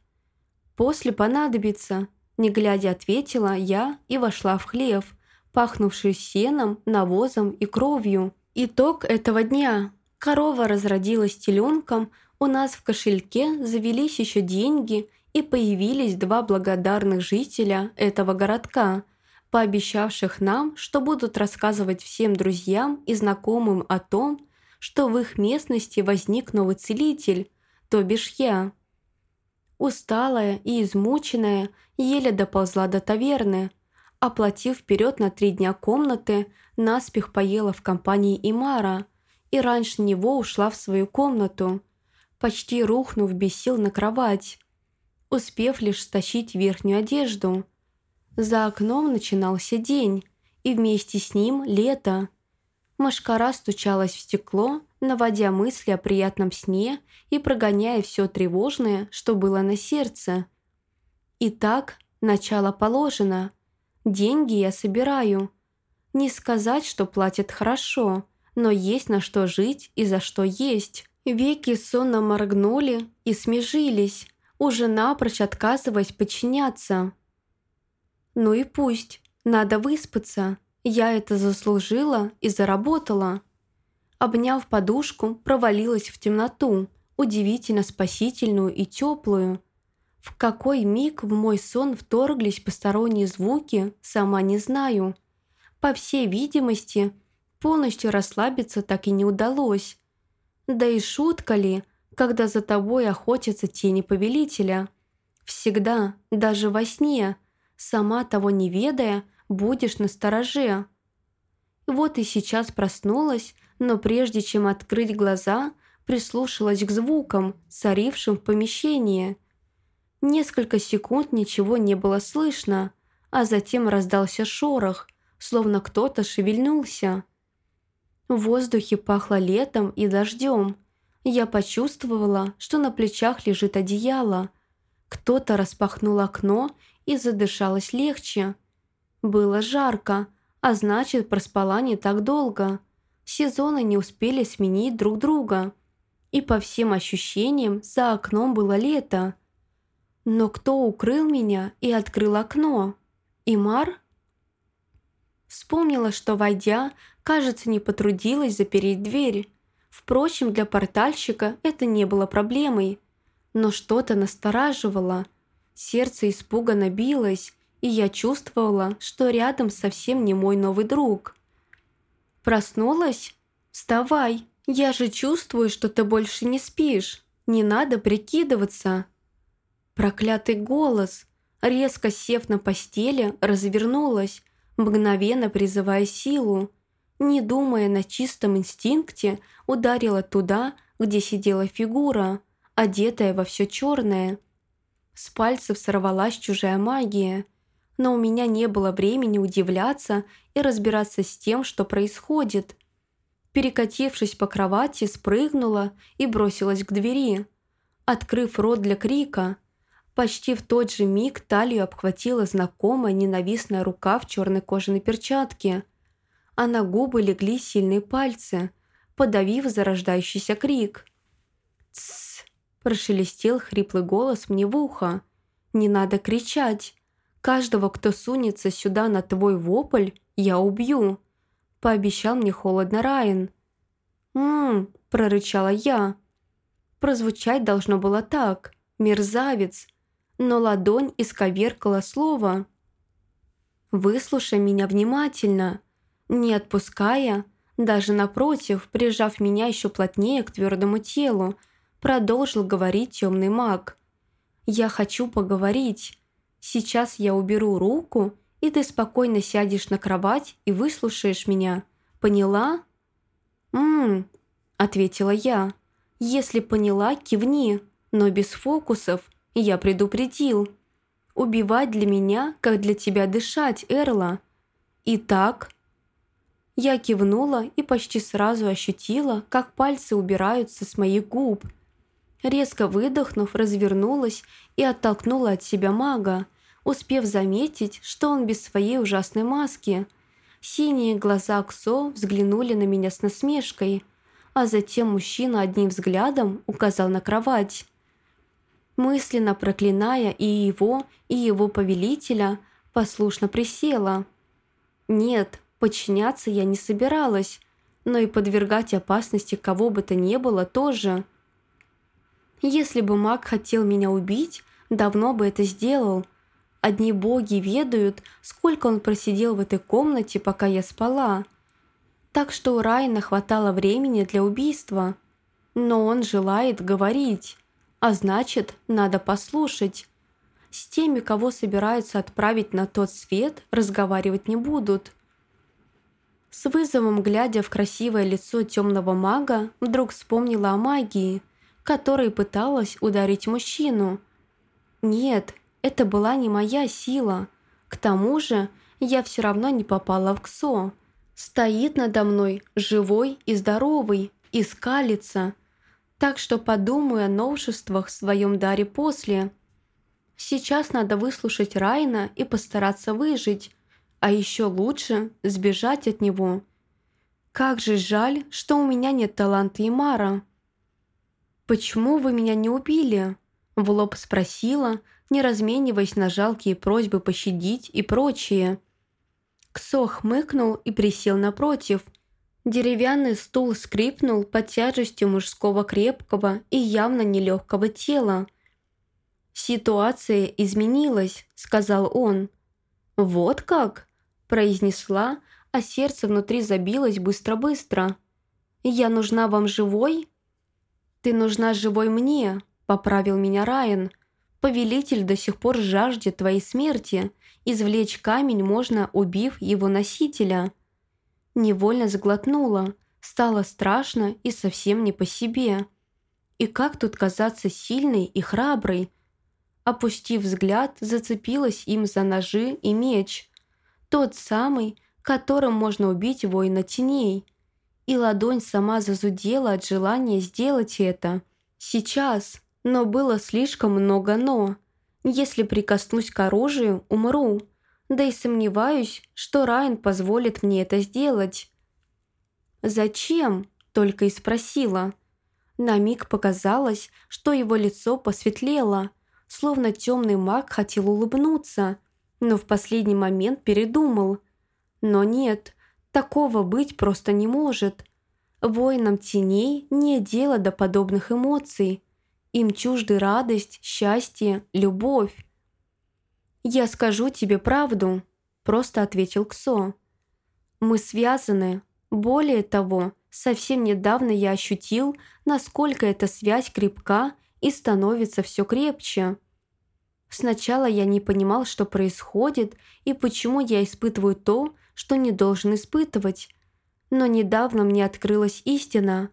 «После понадобится», – не глядя ответила я и вошла в хлев, пахнувший сеном, навозом и кровью. Итог этого дня. Корова разродилась теленком, у нас в кошельке завелись еще деньги, и появились два благодарных жителя этого городка, пообещавших нам, что будут рассказывать всем друзьям и знакомым о том, что в их местности возник новый целитель, то бишь я. Усталая и измученная, еле доползла до таверны. Оплатив вперед на три дня комнаты, наспех поела в компании Имара и раньше него ушла в свою комнату, почти рухнув без сил на кровать, успев лишь стащить верхнюю одежду. За окном начинался день, и вместе с ним лето. Машкара стучалась в стекло, наводя мысли о приятном сне и прогоняя все тревожное, что было на сердце. Итак, начало положено. Деньги я собираю. Не сказать, что платят хорошо, но есть на что жить и за что есть. Веки сонно моргнули и смежились, уже напрочь отказываясь подчиняться. Ну и пусть, надо выспаться. Я это заслужила и заработала. Обняв подушку, провалилась в темноту, удивительно спасительную и теплую. В какой миг в мой сон вторглись посторонние звуки, сама не знаю. По всей видимости, полностью расслабиться так и не удалось. Да и шутка ли, когда за тобой охотятся тени повелителя? Всегда, даже во сне, сама того не ведая, будешь на стороже. Вот и сейчас проснулась, но прежде чем открыть глаза, прислушалась к звукам, царившим в помещении. Несколько секунд ничего не было слышно, а затем раздался шорох, словно кто-то шевельнулся. В воздухе пахло летом и дождем. Я почувствовала, что на плечах лежит одеяло. Кто-то распахнул окно и задышалось легче. Было жарко, а значит, проспала не так долго. Сезоны не успели сменить друг друга. И по всем ощущениям за окном было лето. Но кто укрыл меня и открыл окно? Имар? Вспомнила, что, войдя, кажется, не потрудилась запереть дверь. Впрочем, для портальщика это не было проблемой. Но что-то настораживало. Сердце испуганно билось, и я чувствовала, что рядом совсем не мой новый друг. «Проснулась? Вставай! Я же чувствую, что ты больше не спишь. Не надо прикидываться!» Проклятый голос! Резко сев на постели, развернулась, мгновенно призывая силу. Не думая на чистом инстинкте, ударила туда, где сидела фигура, одетая во все черное. С пальцев сорвалась чужая магия, но у меня не было времени удивляться и разбираться с тем, что происходит. Перекатившись по кровати, спрыгнула и бросилась к двери. Открыв рот для крика – Почти в тот же миг талию обхватила знакомая ненавистная рука в черной кожаной перчатке, а на губы легли сильные пальцы, подавив зарождающийся крик. «Тссс!» – прошелестел хриплый голос мне в ухо. «Не надо кричать! Каждого, кто сунется сюда на твой вопль, я убью!» – пообещал мне холодно Райан. «М-м-м!» – прорычала я. Прозвучать должно было так. «Мерзавец!» но ладонь исковеркала слово. «Выслушай меня внимательно», не отпуская, даже напротив, прижав меня еще плотнее к твердому телу, продолжил говорить темный маг. «Я хочу поговорить. Сейчас я уберу руку, и ты спокойно сядешь на кровать и выслушаешь меня. Поняла?» «М-м», ответила я. «Если поняла, кивни, но без фокусов, я предупредил. Убивать для меня, как для тебя дышать, Эрла. Итак... Я кивнула и почти сразу ощутила, как пальцы убираются с моих губ. Резко выдохнув, развернулась и оттолкнула от себя мага, успев заметить, что он без своей ужасной маски. Синие глаза Ксо взглянули на меня с насмешкой, а затем мужчина одним взглядом указал на кровать мысленно проклиная и его, и его повелителя, послушно присела. Нет, подчиняться я не собиралась, но и подвергать опасности кого бы то ни было тоже. Если бы маг хотел меня убить, давно бы это сделал. Одни боги ведают, сколько он просидел в этой комнате, пока я спала. Так что у Райана хватало времени для убийства. Но он желает говорить, а значит, надо послушать. С теми, кого собираются отправить на тот свет, разговаривать не будут. С вызовом, глядя в красивое лицо темного мага, вдруг вспомнила о магии, которой пыталась ударить мужчину. Нет, это была не моя сила. К тому же я все равно не попала в КСО. Стоит надо мной, живой и здоровый, и скалится. Так что подумаю о новшествах в своем даре после. Сейчас надо выслушать Райна и постараться выжить, а еще лучше сбежать от него. Как же жаль, что у меня нет таланта Имара. «Почему вы меня не убили?» В лоб спросила, не размениваясь на жалкие просьбы пощадить и прочее. Ксо хмыкнул и присел напротив. Деревянный стул скрипнул под тяжестью мужского крепкого и явно нелегкого тела. «Ситуация изменилась», — сказал он. «Вот как?» – произнесла, а сердце внутри забилось быстро-быстро. «Я нужна вам живой?» «Ты нужна живой мне», – поправил меня Райан. «Повелитель до сих пор жаждет твоей смерти. Извлечь камень можно, убив его носителя». Невольно заглотнула. Стало страшно и совсем не по себе. И как тут казаться сильной и храброй? Опустив взгляд, зацепилась им за ножи и меч. Тот самый, которым можно убить воина теней – и ладонь сама зазудела от желания сделать это. Сейчас, но было слишком много «но». Если прикоснусь к оружию, умру. Да и сомневаюсь, что Райан позволит мне это сделать. «Зачем?» – только и спросила. На миг показалось, что его лицо посветлело, словно темный маг хотел улыбнуться, но в последний момент передумал. Но нет, Такого быть просто не может. Воинам теней не дело до подобных эмоций. Им чужды радость, счастье, любовь. «Я скажу тебе правду», – просто ответил Ксо. «Мы связаны. Более того, совсем недавно я ощутил, насколько эта связь крепка и становится все крепче». Сначала я не понимал, что происходит и почему я испытываю то, что не должен испытывать. Но недавно мне открылась истина.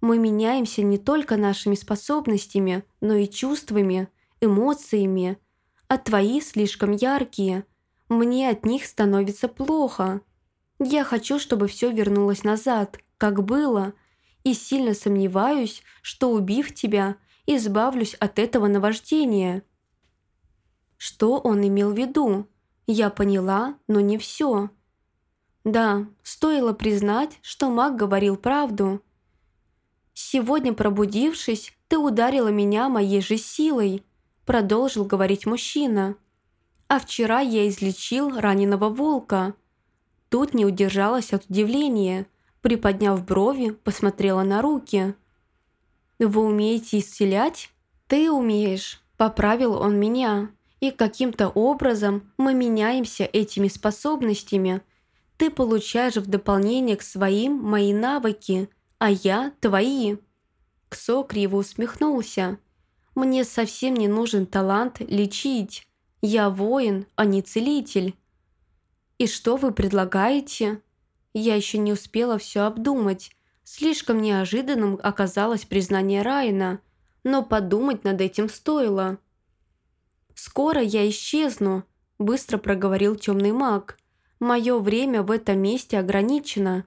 Мы меняемся не только нашими способностями, но и чувствами, эмоциями. А твои слишком яркие. Мне от них становится плохо. Я хочу, чтобы все вернулось назад, как было, и сильно сомневаюсь, что, убив тебя, избавлюсь от этого наваждения. Что он имел в виду? Я поняла, но не все. Да, стоило признать, что маг говорил правду. «Сегодня, пробудившись, ты ударила меня моей же силой», продолжил говорить мужчина. «А вчера я излечил раненого волка». Тут не удержалась от удивления. Приподняв брови, посмотрела на руки. «Вы умеете исцелять?» «Ты умеешь», – поправил он меня. «И каким-то образом мы меняемся этими способностями – ты получаешь в дополнение к своим мои навыки, а я твои». Ксо криво усмехнулся. «Мне совсем не нужен талант лечить. Я воин, а не целитель». «И что вы предлагаете?» Я еще не успела все обдумать. Слишком неожиданным оказалось признание Райна, но подумать над этим стоило. «Скоро я исчезну», – быстро проговорил темный маг. Мое время в этом месте ограничено.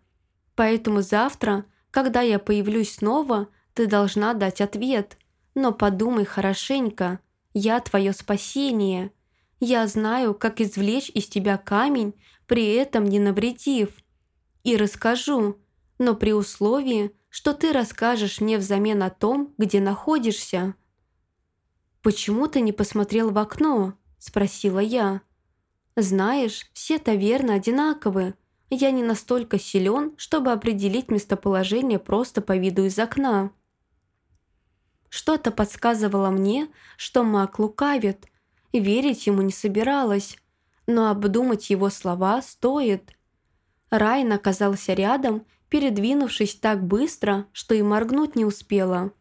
Поэтому завтра, когда я появлюсь снова, ты должна дать ответ. Но подумай хорошенько. Я твое спасение. Я знаю, как извлечь из тебя камень, при этом не навредив. И расскажу, но при условии, что ты расскажешь мне взамен о том, где находишься». «Почему ты не посмотрел в окно?» – спросила я. Знаешь, все таверны одинаковые. Я не настолько силен, чтобы определить местоположение просто по виду из окна. Что-то подсказывало мне, что маг лукавит. Верить ему не собиралась, но обдумать его слова стоит. Райан оказался рядом, передвинувшись так быстро, что и моргнуть не успела.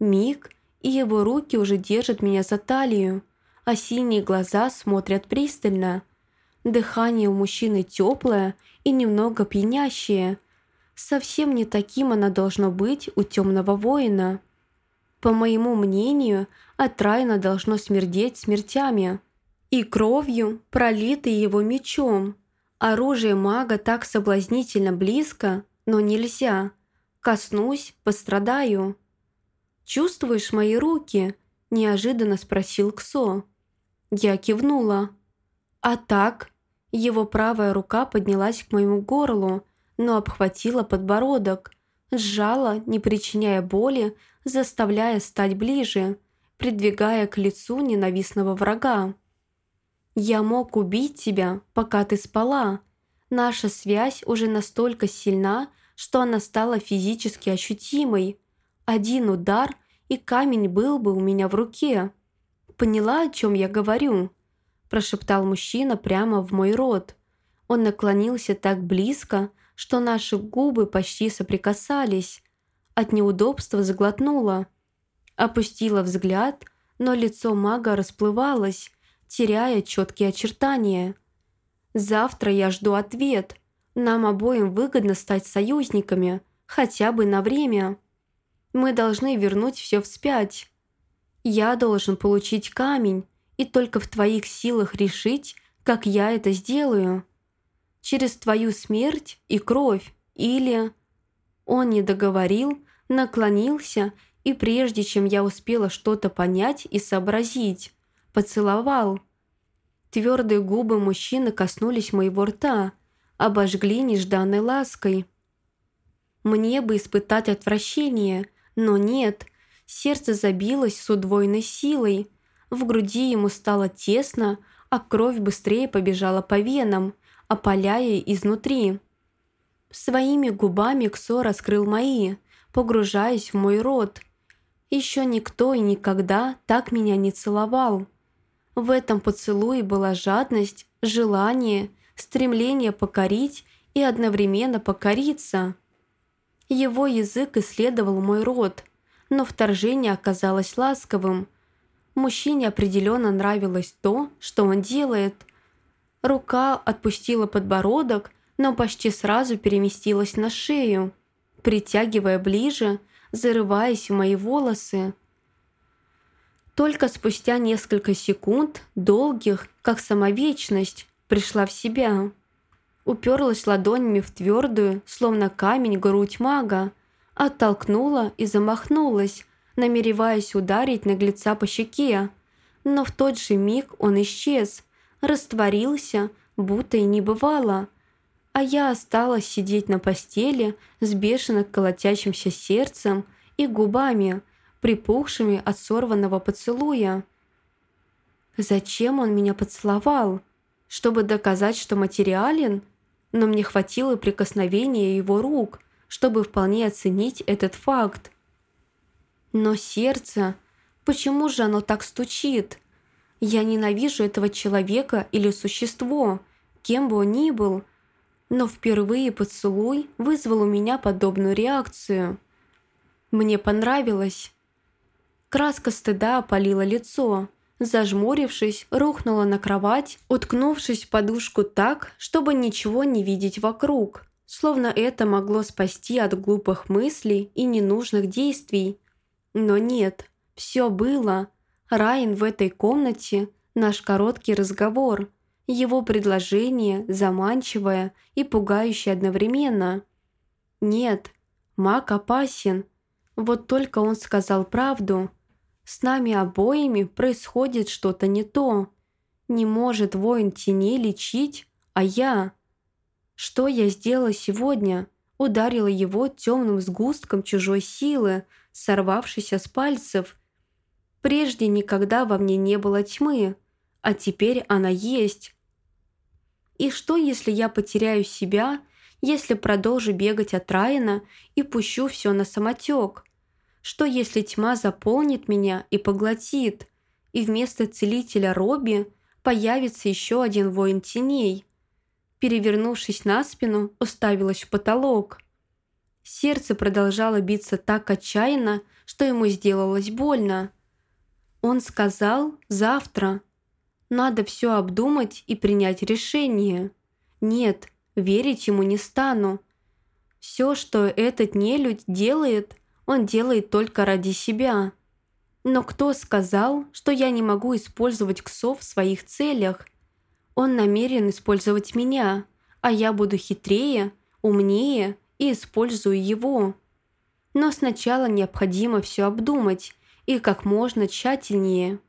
Миг, и его руки уже держат меня за талию, а синие глаза смотрят пристально. Дыхание у мужчины теплое и немного пьянящее. Совсем не таким оно должно быть у темного воина. По моему мнению, от Райна должно смердеть смертями. И кровью, пролитой его мечом. Оружие мага так соблазнительно близко, но нельзя. Коснусь, пострадаю. «Чувствуешь мои руки?» – неожиданно спросил Ксо. Я кивнула. «А так?» Его правая рука поднялась к моему горлу, но обхватила подбородок, сжала, не причиняя боли, заставляя стать ближе, придвигая к лицу ненавистного врага. «Я мог убить тебя, пока ты спала. Наша связь уже настолько сильна, что она стала физически ощутимой. Один удар, и камень был бы у меня в руке. Поняла, о чем я говорю?» прошептал мужчина прямо в мой рот. Он наклонился так близко, что наши губы почти соприкасались. От неудобства заглотнула. Опустила взгляд, но лицо мага расплывалось, теряя четкие очертания. «Завтра я жду ответ. Нам обоим выгодно стать союзниками, хотя бы на время. Мы должны вернуть все вспять. Я должен получить камень, и только в твоих силах решить, как я это сделаю. Через твою смерть и кровь, или...» Он не договорил, наклонился и прежде чем я успела что-то понять и сообразить, поцеловал. Твердые губы мужчины коснулись моего рта, обожгли нежданной лаской. Мне бы испытать отвращение, но нет, сердце забилось с удвоенной силой, в груди ему стало тесно, а кровь быстрее побежала по венам, опаляя изнутри. Своими губами Ксо раскрыл мои, погружаясь в мой рот. Еще никто и никогда так меня не целовал. В этом поцелуе была жадность, желание, стремление покорить и одновременно покориться. Его язык исследовал мой рот, но вторжение оказалось ласковым – Мужчине определенно нравилось то, что он делает. Рука отпустила подбородок, но почти сразу переместилась на шею, притягивая ближе, зарываясь в мои волосы. Только спустя несколько секунд, долгих, как самовечность, пришла в себя. Уперлась ладонями в твердую, словно камень, грудь мага, оттолкнула и замахнулась, намереваясь ударить наглеца по щеке. Но в тот же миг он исчез, растворился, будто и не бывало. А я осталась сидеть на постели с бешено колотящимся сердцем и губами, припухшими от сорванного поцелуя. Зачем он меня поцеловал? Чтобы доказать, что материален? Но мне хватило прикосновения его рук, чтобы вполне оценить этот факт. Но сердце... Почему же оно так стучит? Я ненавижу этого человека или существо, кем бы он ни был. Но впервые поцелуй вызвал у меня подобную реакцию. Мне понравилось. Краска стыда опалила лицо. Зажмурившись, рухнула на кровать, уткнувшись в подушку так, чтобы ничего не видеть вокруг. Словно это могло спасти от глупых мыслей и ненужных действий. Но нет, все было. Райан в этой комнате, наш короткий разговор, его предложение заманчивое и пугающее одновременно. Нет, маг опасен. Вот только он сказал правду. С нами обоими происходит что-то не то. Не может воин теней лечить, а я... Что я сделала сегодня? Ударила его темным сгустком чужой силы, сорвавшийся с пальцев. Прежде никогда во мне не было тьмы, а теперь она есть. И что, если я потеряю себя, если продолжу бегать от Райана и пущу все на самотек? Что если тьма заполнит меня и поглотит, и вместо целителя Робби появится еще один воин теней? Перевернувшись на спину, уставилась в потолок. Сердце продолжало биться так отчаянно, что ему сделалось больно. Он сказал «завтра». Надо все обдумать и принять решение. Нет, верить ему не стану. Все, что этот нелюдь делает, он делает только ради себя. Но кто сказал, что я не могу использовать Ксов в своих целях? Он намерен использовать меня, а я буду хитрее, умнее и использую его. Но сначала необходимо все обдумать и как можно тщательнее –